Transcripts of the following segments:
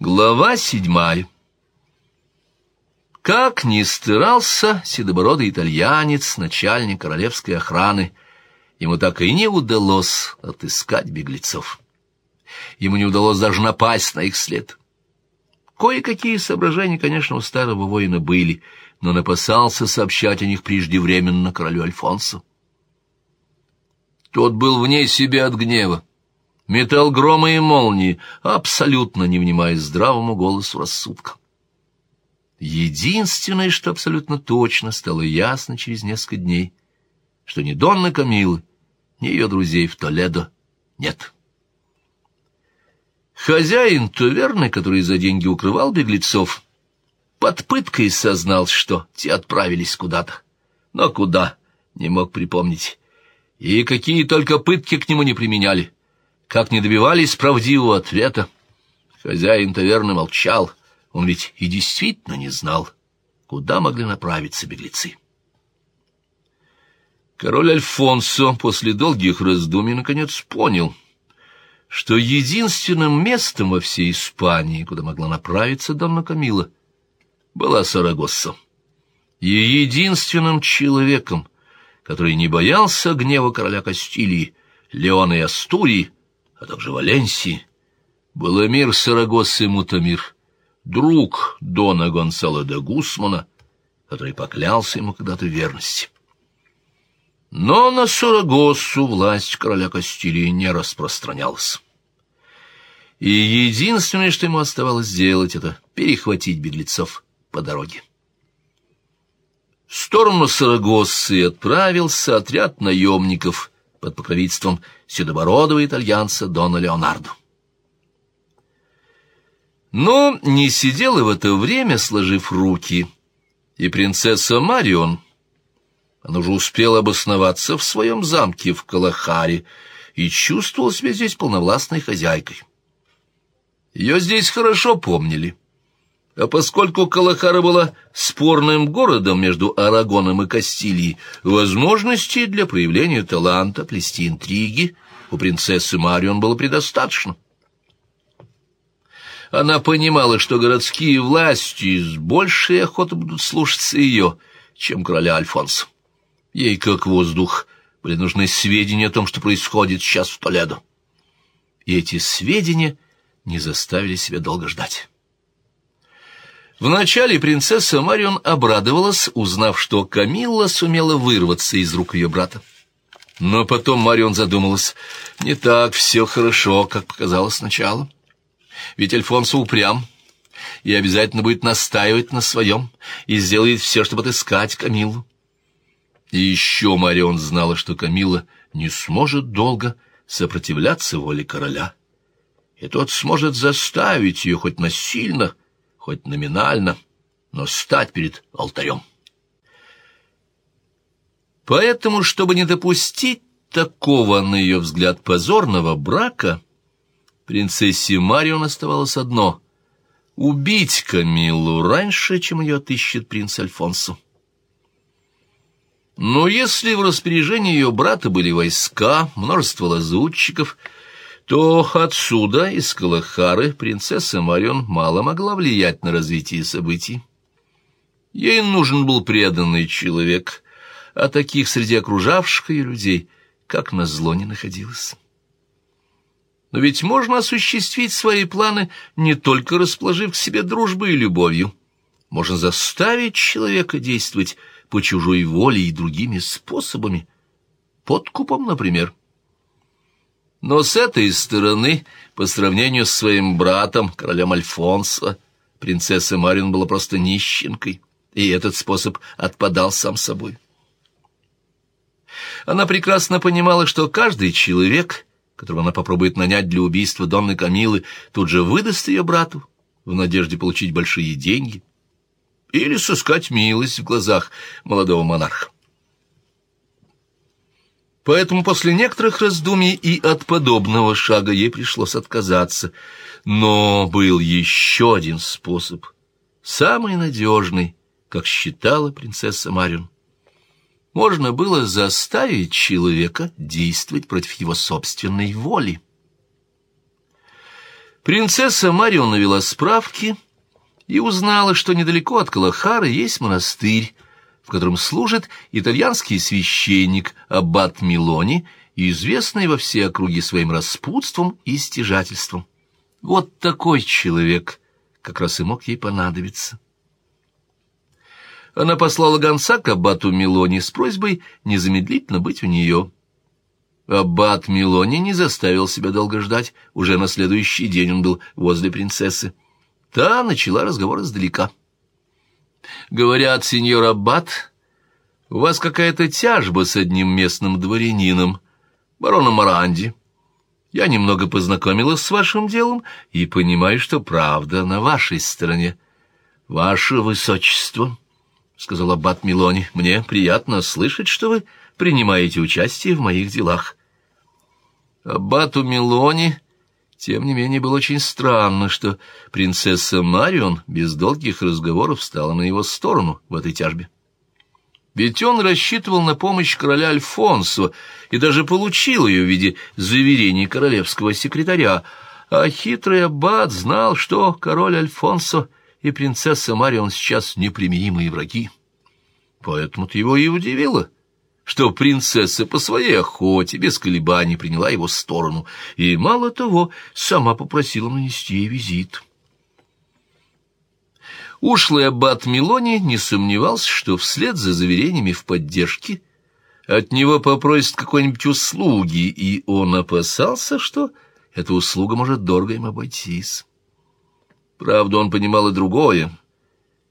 Глава седьмая. Как ни старался седобородый итальянец, начальник королевской охраны, ему так и не удалось отыскать беглецов. Ему не удалось даже напасть на их след. Кое-какие соображения, конечно, у старого воина были, но напасался сообщать о них преждевременно королю Альфонсу. Тот был вне себя от гнева метал громы и молнии, абсолютно не внимая здравому голосу рассудка. Единственное, что абсолютно точно стало ясно через несколько дней, что ни Донны Камилы, ни ее друзей в Толедо нет. Хозяин таверны, который за деньги укрывал беглецов, под пыткой сознал, что те отправились куда-то. Но куда, не мог припомнить. И какие только пытки к нему не применяли как не добивались правдивого ответа. Хозяин таверны молчал, он ведь и действительно не знал, куда могли направиться беглецы. Король Альфонсо после долгих раздумий наконец понял, что единственным местом во всей Испании, куда могла направиться Донна Камила, была Сарагосса. И единственным человеком, который не боялся гнева короля Кастилии, Леона и Астурии, а также Валенсии, был эмир Сарагосы Мутамир, друг Дона Гонсало де Гусмана, который поклялся ему когда-то верности. Но на Сарагосу власть короля Кастилии не распространялась. И единственное, что ему оставалось сделать, это перехватить беглецов по дороге. В сторону Сарагоссы отправился отряд наемников под покровительством седобородого итальянца Дона Леонардо. Но не сидела в это время, сложив руки, и принцесса Марион. Она уже успела обосноваться в своем замке в Калахаре и чувствовала себя здесь полновластной хозяйкой. Ее здесь хорошо помнили. А поскольку Калахара была спорным городом между Арагоном и Кастилией, возможностей для проявления таланта, плести интриги у принцессы Марион было предостаточно. Она понимала, что городские власти с большей охотой будут слушаться ее, чем короля Альфонса. Ей, как воздух, были нужны сведения о том, что происходит сейчас в Толедо. И эти сведения не заставили себя долго ждать. Вначале принцесса Марион обрадовалась, узнав, что Камилла сумела вырваться из рук ее брата. Но потом Марион задумалась, не так все хорошо, как показалось сначала. Ведь Альфонсо упрям и обязательно будет настаивать на своем и сделает все, чтобы отыскать Камиллу. И еще Марион знала, что Камилла не сможет долго сопротивляться воле короля, и тот сможет заставить ее хоть насильно хоть номинально, но стать перед алтарем. Поэтому, чтобы не допустить такого, на ее взгляд, позорного брака, принцессе Марион оставалось одно — убить Камиллу раньше, чем ее отыщет принц Альфонсо. Но если в распоряжении ее брата были войска, множество лазутчиков — то отсюда, из Калахары, принцесса Марион мало могла влиять на развитие событий. Ей нужен был преданный человек, а таких среди окружавших ее людей, как назло, не находилось. Но ведь можно осуществить свои планы, не только расположив к себе дружбой и любовью. Можно заставить человека действовать по чужой воле и другими способами, подкупом, например. Но с этой стороны, по сравнению с своим братом, королем Альфонсо, принцесса Марин была просто нищенкой, и этот способ отпадал сам собой. Она прекрасно понимала, что каждый человек, которого она попробует нанять для убийства Донны Камилы, тут же выдаст ее брату в надежде получить большие деньги или сыскать милость в глазах молодого монарха. Поэтому после некоторых раздумий и от подобного шага ей пришлось отказаться. Но был еще один способ, самый надежный, как считала принцесса Марион. Можно было заставить человека действовать против его собственной воли. Принцесса Марион навела справки и узнала, что недалеко от Калахары есть монастырь, в котором служит итальянский священник Аббат Милони, известный во все округи своим распутством и стяжательством. Вот такой человек как раз и мог ей понадобиться. Она послала гонца к аббату Милони с просьбой незамедлительно быть у нее. Аббат Милони не заставил себя долго ждать, уже на следующий день он был возле принцессы. Та начала разговор издалека. «Говорят, сеньор Аббат, у вас какая-то тяжба с одним местным дворянином, бароном Маранди. Я немного познакомилась с вашим делом и понимаю, что правда на вашей стороне. Ваше Высочество», — сказал Аббат Милони, — «мне приятно слышать, что вы принимаете участие в моих делах». Аббату Милони, тем не менее, было очень странно, что принцесса Марион без долгих разговоров стала на его сторону в этой тяжбе. Ведь он рассчитывал на помощь короля Альфонсо и даже получил ее в виде заверений королевского секретаря, а хитрый аббат знал, что король Альфонсо и принцесса Марион сейчас непримиримые враги. Поэтому-то его и удивило — что принцесса по своей охоте без колебаний приняла его сторону, и, мало того, сама попросила нанести ей визит. Ушлый аббат Милони не сомневался, что вслед за заверениями в поддержке от него попросят какой-нибудь услуги, и он опасался, что эта услуга может дорого им обойтись. Правда, он понимал и другое.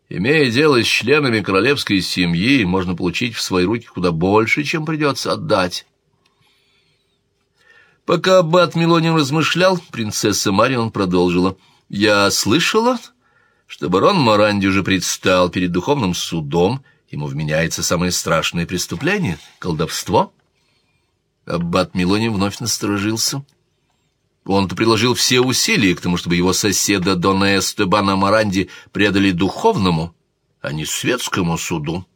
Имея дело с членами королевской семьи, можно получить в свои руки куда больше, чем придется отдать. Пока аббат Милонин размышлял, принцесса Марион продолжила. «Я слышала, что барон Моранди уже предстал перед духовным судом. Ему вменяется самое страшное преступление — колдовство». Аббат Милонин вновь насторожился. Он-то приложил все усилия к тому, чтобы его соседа Дона Эстебана Маранди предали духовному, а не светскому суду.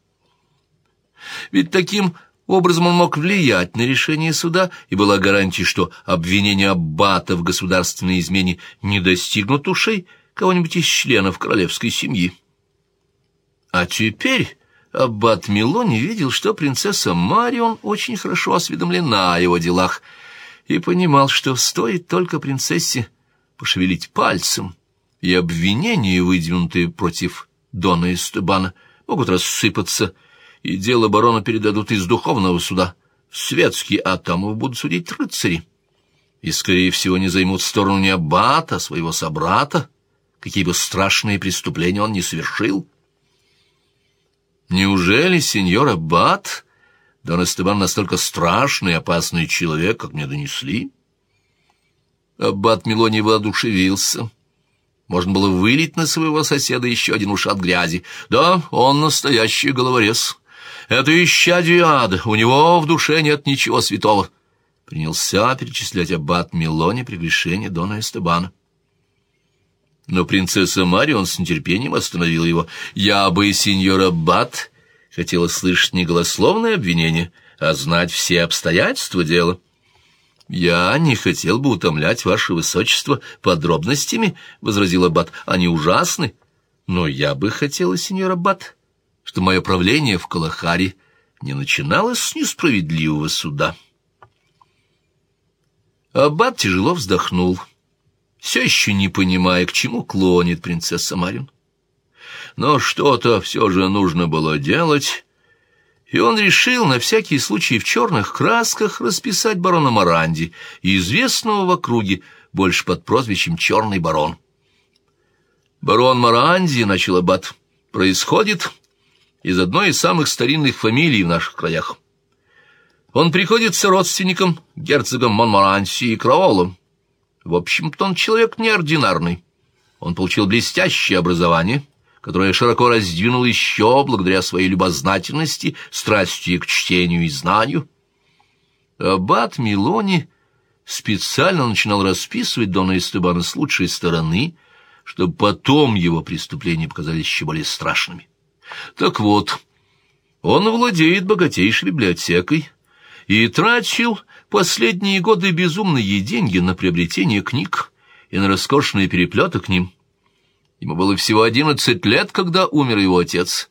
Ведь таким образом он мог влиять на решение суда, и была гарантия, что обвинения аббата в государственной измене не достигнут ушей кого-нибудь из членов королевской семьи. А теперь аббат Милони видел, что принцесса Марион очень хорошо осведомлена о его делах — и понимал, что стоит только принцессе пошевелить пальцем, и обвинения, выдвинутые против Дона Эстебана, могут рассыпаться, и дело барона передадут из духовного суда в светский, а там его будут судить рыцари. И, скорее всего, не займут сторону не аббата, а своего собрата, какие бы страшные преступления он не совершил. Неужели сеньор аббат Дон Эстебан настолько страшный и опасный человек, как мне донесли. Аббат Милони воодушевился. Можно было вылить на своего соседа еще один ушат грязи. Да, он настоящий головорез. Это исчадие ада, у него в душе нет ничего святого. Принялся перечислять аббат Милони прегрешение Дона Эстебана. Но принцесса Марион с нетерпением остановила его. «Я бы, сеньор Аббат, хотела слышать не голословное обвинение, а знать все обстоятельства дела. «Я не хотел бы утомлять ваше высочество подробностями», — возразил Аббат, — «они ужасны. Но я бы хотела, сеньор Аббат, что мое правление в Калахаре не начиналось с несправедливого суда». Аббат тяжело вздохнул, все еще не понимая, к чему клонит принцесса Марин но что-то все же нужно было делать, и он решил на всякий случай в черных красках расписать барона Маранди, известного в округе больше под прозвищем «Черный барон». «Барон Маранди», — начал Аббат, — «происходит из одной из самых старинных фамилий в наших краях. Он приходится родственником герцогом Монмаранси и Краолом. В общем-то, он человек неординарный. Он получил блестящее образование» которое широко раздвинул еще благодаря своей любознательности, страсти к чтению и знанию. Аббат Милони специально начинал расписывать Дона Эстебана с лучшей стороны, чтобы потом его преступления показались еще более страшными. Так вот, он владеет богатейшей библиотекой и тратил последние годы безумные деньги на приобретение книг, и на роскошные переплеты к ним. Ему было всего одиннадцать лет, когда умер его отец,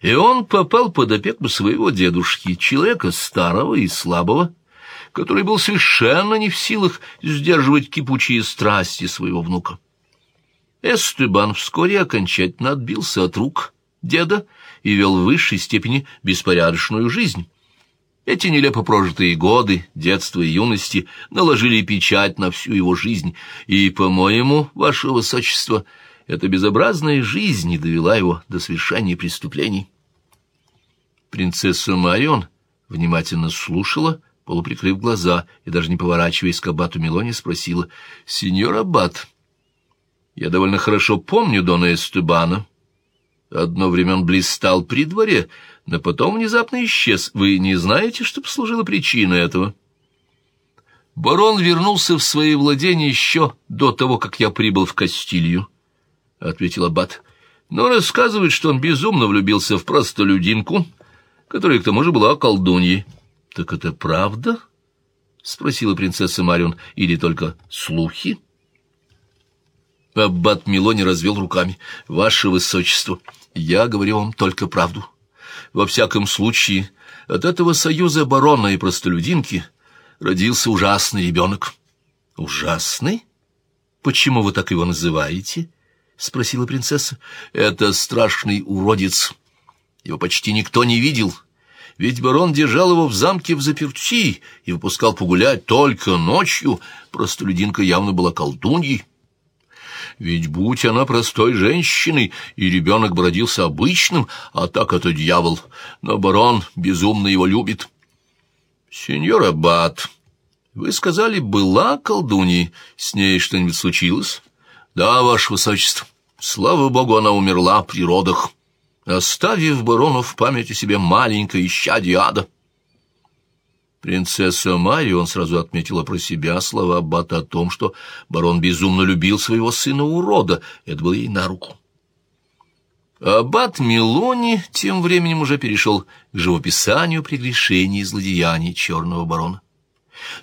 и он попал под опеку своего дедушки, человека старого и слабого, который был совершенно не в силах сдерживать кипучие страсти своего внука. Эстебан вскоре окончательно отбился от рук деда и вел в высшей степени беспорядочную жизнь. Эти нелепо прожитые годы, детства и юности, наложили печать на всю его жизнь, и, по-моему, ваше высочество, эта безобразная жизнь не довела его до совершения преступлений. Принцесса Марион внимательно слушала, полуприкрыв глаза, и даже не поворачиваясь к аббату Мелоне, спросила, «Сеньор аббат, я довольно хорошо помню Дона Эстебана». Одно время он блистал при дворе, но потом внезапно исчез. Вы не знаете, что послужило причиной этого? Барон вернулся в свои владения еще до того, как я прибыл в Кастилью, — ответил Аббат. Но рассказывает, что он безумно влюбился в простолюдинку, которая к тому же была колдуньей. — Так это правда? — спросила принцесса Марион. — Или только слухи? — Аббат Милони развел руками. «Ваше Высочество, я говорю вам только правду. Во всяком случае, от этого союза барона и простолюдинки родился ужасный ребенок». «Ужасный? Почему вы так его называете?» — спросила принцесса. «Это страшный уродец. Его почти никто не видел». Ведь барон держал его в замке в заперти и выпускал погулять только ночью. Простолюдинка явно была колдуньей. Ведь будь она простой женщиной, и ребенок бы родился обычным, а так это дьявол. Но барон безумно его любит. Сеньор Аббат, вы сказали, была колдуньей, с ней что-нибудь случилось? Да, ваше высочество. Слава богу, она умерла при родах, оставив барону в памяти себе маленькое исчадие ада. Принцесса Марион сразу отметила про себя слова Аббата о том, что барон безумно любил своего сына-урода. Это было ей на руку. Аббат Милони тем временем уже перешел к живописанию прегрешений и злодеяний черного барона.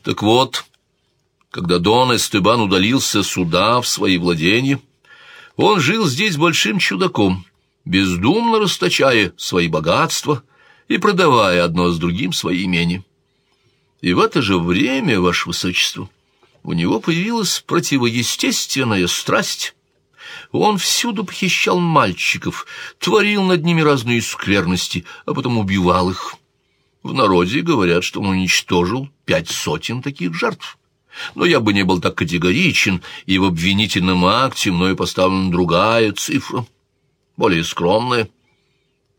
Так вот, когда Дон Эстебан удалился сюда, в свои владения, он жил здесь большим чудаком, бездумно расточая свои богатства и продавая одно с другим свои имения. И в это же время, ваше высочество, у него появилась противоестественная страсть. Он всюду похищал мальчиков, творил над ними разные скверности, а потом убивал их. В народе говорят, что он уничтожил пять сотен таких жертв. Но я бы не был так категоричен, и в обвинительном акте мною поставлена другая цифра, более скромная —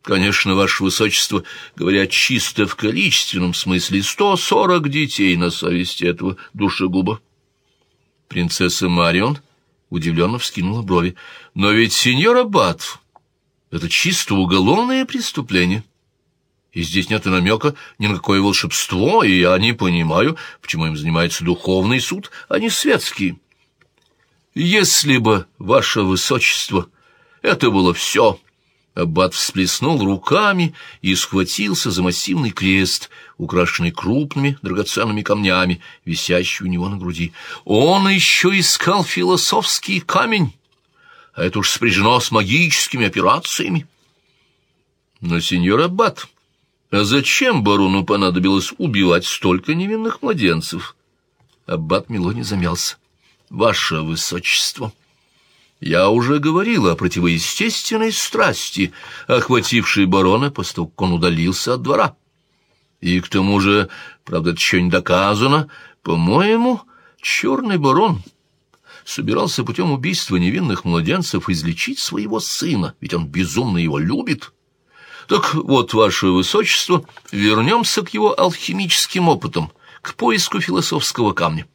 Конечно, ваше высочество, говоря чисто в количественном смысле, сто сорок детей на совести этого душегуба. Принцесса Марион удивленно вскинула брови. Но ведь сеньор Аббат, это чисто уголовное преступление. И здесь нет и намека ни на какое волшебство, и я не понимаю, почему им занимается духовный суд, а не светский. Если бы, ваше высочество, это было все, Аббат всплеснул руками и схватился за массивный крест, украшенный крупными драгоценными камнями, висящий у него на груди. Он еще искал философский камень, а это уж спряжено с магическими операциями. Но, сеньор Аббат, а зачем барону понадобилось убивать столько невинных младенцев? Аббат Мелони замялся. «Ваше высочество!» Я уже говорил о противоестественной страсти, охватившей барона, поскольку он удалился от двора. И к тому же, правда, это еще не доказано, по-моему, черный барон собирался путем убийства невинных младенцев излечить своего сына, ведь он безумно его любит. Так вот, ваше высочество, вернемся к его алхимическим опытам, к поиску философского камня.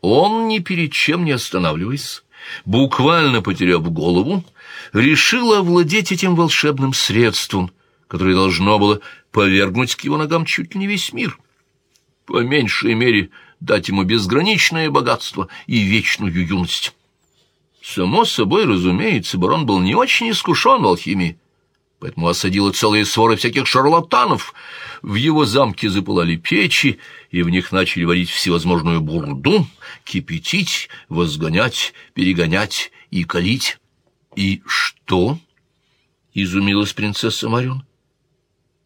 Он ни перед чем не останавливается буквально потеряв голову, решил овладеть этим волшебным средством, которое должно было повергнуть к его ногам чуть ли не весь мир. По меньшей мере дать ему безграничное богатство и вечную юность. Само собой, разумеется, барон был не очень искушен в алхимии, поэтому осадила целые своры всяких шарлатанов. В его замке запылали печи, и в них начали варить всевозможную бурду, кипятить, возгонять, перегонять и калить. «И что?» — изумилась принцесса Марион.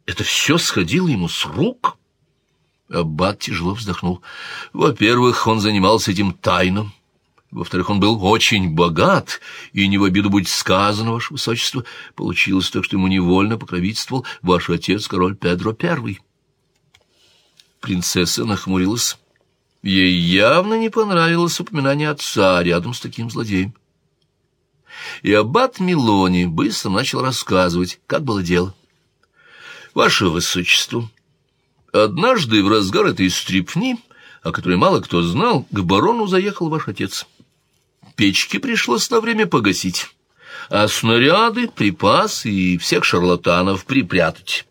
«Это все сходило ему с рук?» Аббат тяжело вздохнул. «Во-первых, он занимался этим тайном. Во-вторых, он был очень богат, и не в обиду будет сказано, ваше высочество, получилось так, что ему невольно покровительствовал ваш отец, король Педро Первый. Принцесса нахмурилась. Ей явно не понравилось упоминание отца рядом с таким злодеем. И аббат Милони быстро начал рассказывать, как было дело. «Ваше высочество, однажды в разгар этой стрипни, о которой мало кто знал, к барону заехал ваш отец» печки пришлось на время погасить, а снаряды, припасы и всех шарлатанов припрятать.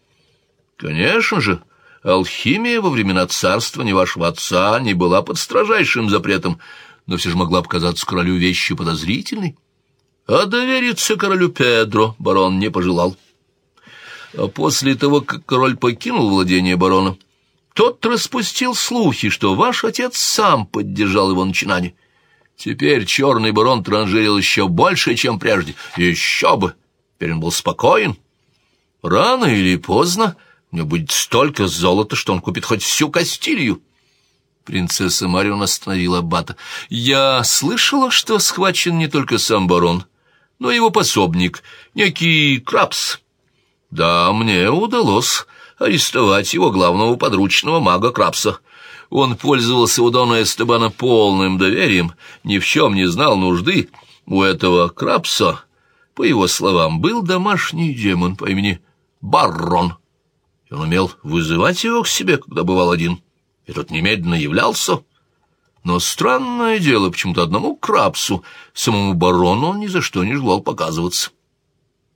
Конечно же, алхимия во времена царствования вашего отца не была под строжайшим запретом, но все же могла показаться королю вещью подозрительной. А довериться королю Педро барон не пожелал. А после того, как король покинул владение барона, тот распустил слухи, что ваш отец сам поддержал его начинание. Теперь черный барон транжирил еще больше, чем прежде. Еще бы! Теперь он был спокоен. Рано или поздно у него будет столько золота, что он купит хоть всю Кастилью. Принцесса Марион остановила аббата. «Я слышала, что схвачен не только сам барон, но и его пособник, некий Крабс. Да, мне удалось арестовать его главного подручного мага Крабса». Он пользовался у Дона Эстебана полным доверием, ни в чем не знал нужды. У этого Крабса, по его словам, был домашний демон по имени Баррон. И он умел вызывать его к себе, когда бывал один. И тот немедленно являлся. Но странное дело, почему-то одному Крабсу, самому барону, он ни за что не желал показываться.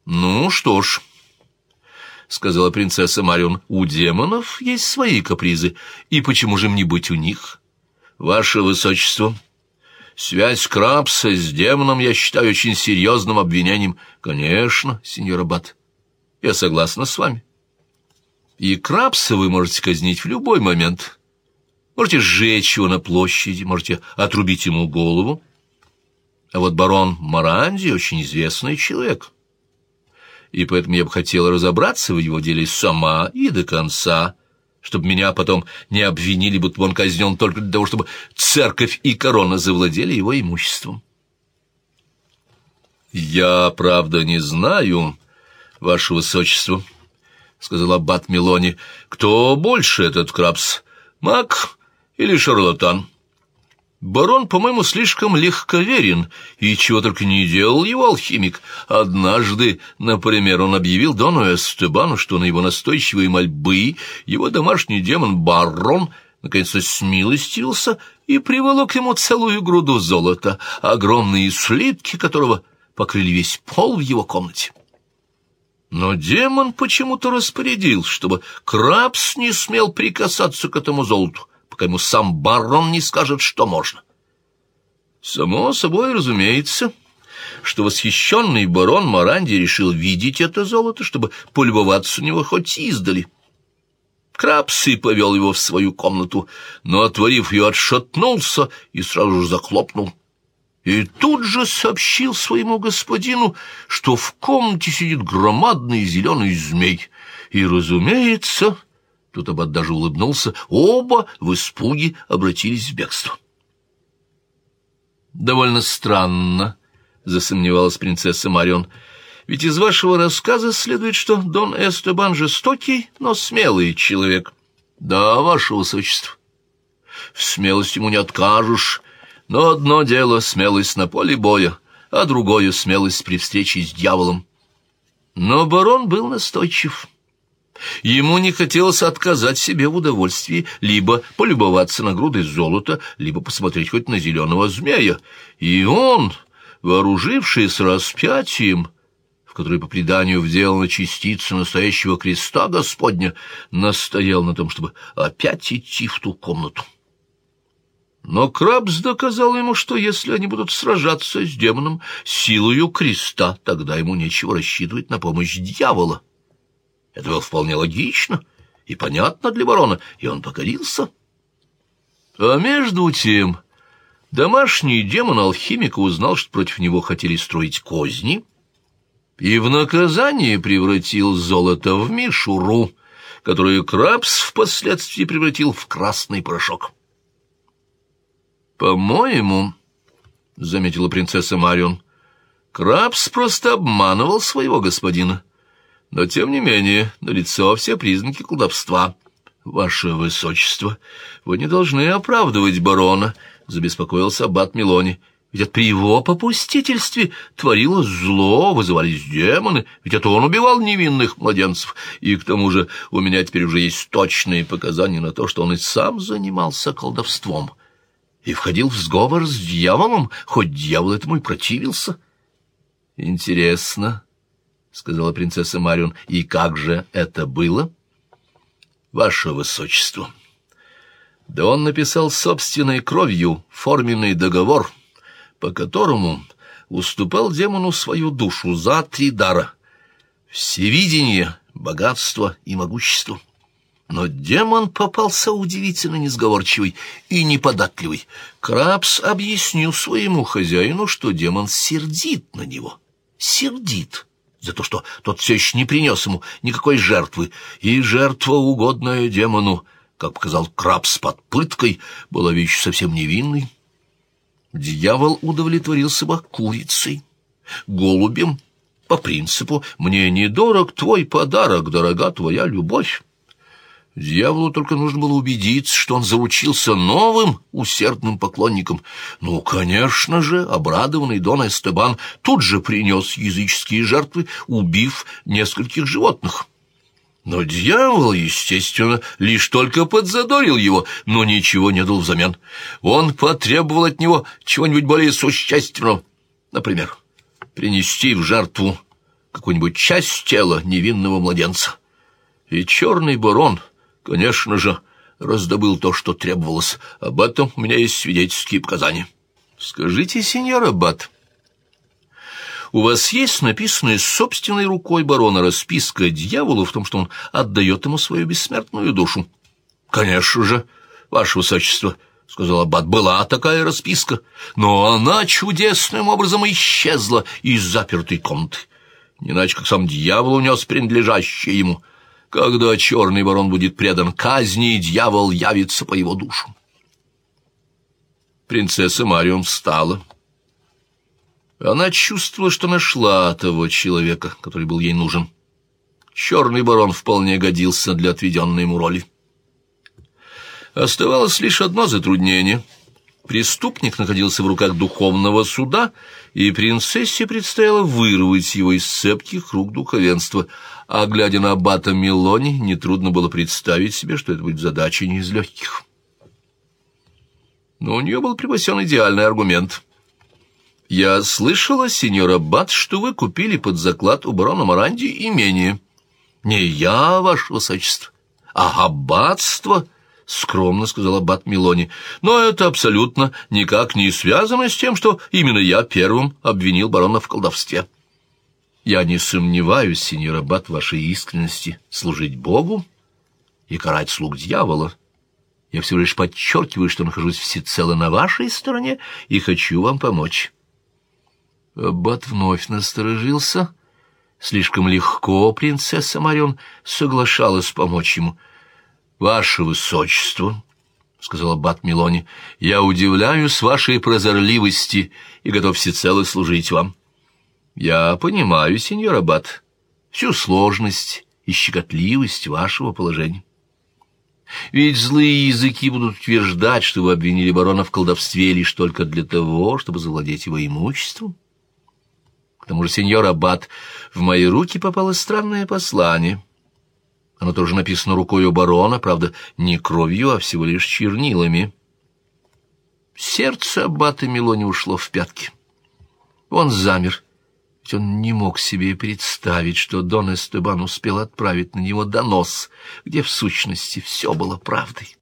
Ну что ж... — сказала принцесса Марион, — у демонов есть свои капризы, и почему же им не быть у них? Ваше Высочество, связь Крабса с демоном я считаю очень серьезным обвинением. Конечно, сеньор Аббат, я согласна с вами. И Крабса вы можете казнить в любой момент. Можете сжечь его на площади, можете отрубить ему голову. А вот барон Маранди очень известный человек» и поэтому я бы хотела разобраться в его деле сама и до конца, чтобы меня потом не обвинили, будто он казнен только для того, чтобы церковь и корона завладели его имуществом. «Я, правда, не знаю, ваше высочество», — сказал аббат Милони, — «кто больше этот крабс, маг или шарлатан?» Барон, по-моему, слишком легковерен, и чего только не делал его алхимик. Однажды, например, он объявил Дону Эстебану, что на его настойчивые мольбы его домашний демон Барон наконец-то смилостился и приволок ему целую груду золота, огромные слитки которого покрыли весь пол в его комнате. Но демон почему-то распорядил, чтобы Крабс не смел прикасаться к этому золоту, пока ему сам барон не скажет, что можно. Само собой разумеется, что восхищенный барон Маранди решил видеть это золото, чтобы полюбоваться у него хоть издали. Крабсы повел его в свою комнату, но, отворив ее, отшатнулся и сразу же захлопнул. И тут же сообщил своему господину, что в комнате сидит громадный зеленый змей. И, разумеется, Тут Аббат даже улыбнулся. Оба в испуге обратились в бегство. «Довольно странно», — засомневалась принцесса Марион. «Ведь из вашего рассказа следует, что Дон Эстебан жестокий, но смелый человек». «Да, ваше высочество. В смелости ему не откажешь, но одно дело — смелость на поле боя, а другое — смелость при встрече с дьяволом». Но барон был настойчив. Ему не хотелось отказать себе в удовольствии либо полюбоваться на груды золота, либо посмотреть хоть на зеленого змея. И он, вооружившись распятием, в который по преданию вделана частица настоящего креста Господня, настоял на том, чтобы опять идти в ту комнату. Но Крабс доказал ему, что если они будут сражаться с демоном силою креста, тогда ему нечего рассчитывать на помощь дьявола. Это было вполне логично и понятно для барона, и он покорился. А между тем домашний демон алхимика узнал, что против него хотели строить козни, и в наказание превратил золото в мишуру, которую Крабс впоследствии превратил в красный порошок. «По-моему, — заметила принцесса Марион, — Крабс просто обманывал своего господина. Но, тем не менее, налицо все признаки колдовства. Ваше Высочество, вы не должны оправдывать барона, — забеспокоился аббат Милони. Ведь при его попустительстве творилось зло, вызывались демоны, ведь это он убивал невинных младенцев. И к тому же у меня теперь уже есть точные показания на то, что он и сам занимался колдовством и входил в сговор с дьяволом, хоть дьявол этому и противился. «Интересно», — сказала принцесса Марион, — «и как же это было?» «Ваше Высочество». Да он написал собственной кровью форменный договор, по которому уступал демону свою душу за три дара — всевидение, богатство и могущество. Но демон попался удивительно несговорчивый и неподатливый. Крабс объяснил своему хозяину, что демон сердит на него. Сердит за то, что тот все еще не принес ему никакой жертвы. И жертва, угодная демону, как показал Крабс под пыткой, была вещь совсем невинной. Дьявол удовлетворился бы курицей, голубем, по принципу «мне недорог твой подарок, дорога твоя любовь». Дьяволу только нужно было убедиться, что он заручился новым усердным поклонником. Ну, конечно же, обрадованный Дон Эстебан тут же принес языческие жертвы, убив нескольких животных. Но дьявол, естественно, лишь только подзадорил его, но ничего не дал взамен. Он потребовал от него чего-нибудь более существенного. Например, принести в жертву какую-нибудь часть тела невинного младенца. И черный барон Конечно же, раздобыл то, что требовалось. Об этом у меня есть свидетельские показания. Скажите, сеньор Аббат, у вас есть написанная собственной рукой барона расписка дьяволу в том, что он отдает ему свою бессмертную душу? Конечно же, ваше высочество, — сказал Аббат, — была такая расписка, но она чудесным образом исчезла из запертой комнаты. Иначе, как сам дьявол унес принадлежащее ему — когда черный ворон будет предан казни, дьявол явится по его душу. Принцесса Марион встала. Она чувствовала, что нашла того человека, который был ей нужен. Черный барон вполне годился для отведенной ему роли. Оставалось лишь одно затруднение — Преступник находился в руках духовного суда, и принцессе предстояло вырвать его из цепких рук духовенства, а, глядя на аббата Мелони, нетрудно было представить себе, что это будет задача не из легких. Но у нее был припасен идеальный аргумент. «Я слышала, сеньор аббат, что вы купили под заклад у барона Маранди имение. Не я, ваше высочество, а аббатство» — скромно сказала Бат Милони. «Но это абсолютно никак не связано с тем, что именно я первым обвинил барона в колдовстве». «Я не сомневаюсь, сеньора Бат, в вашей искренности служить Богу и карать слуг дьявола. Я всего лишь подчеркиваю, что нахожусь всецело на вашей стороне и хочу вам помочь». Бат вновь насторожился. Слишком легко принцесса Марион соглашалась помочь ему — «Ваше высочество», — сказал аббат Милони, — «я удивляюсь вашей прозорливости и готов всецело служить вам». «Я понимаю, сеньор аббат, всю сложность и щекотливость вашего положения. Ведь злые языки будут утверждать, что вы обвинили барона в колдовстве лишь только для того, чтобы завладеть его имуществом. К тому же, сеньор аббат, в мои руки попало странное послание». Оно тоже написано рукой у барона, правда, не кровью, а всего лишь чернилами. Сердце аббата Милони ушло в пятки. Он замер, ведь он не мог себе представить, что Дон Эстебан успел отправить на него донос, где в сущности все было правдой.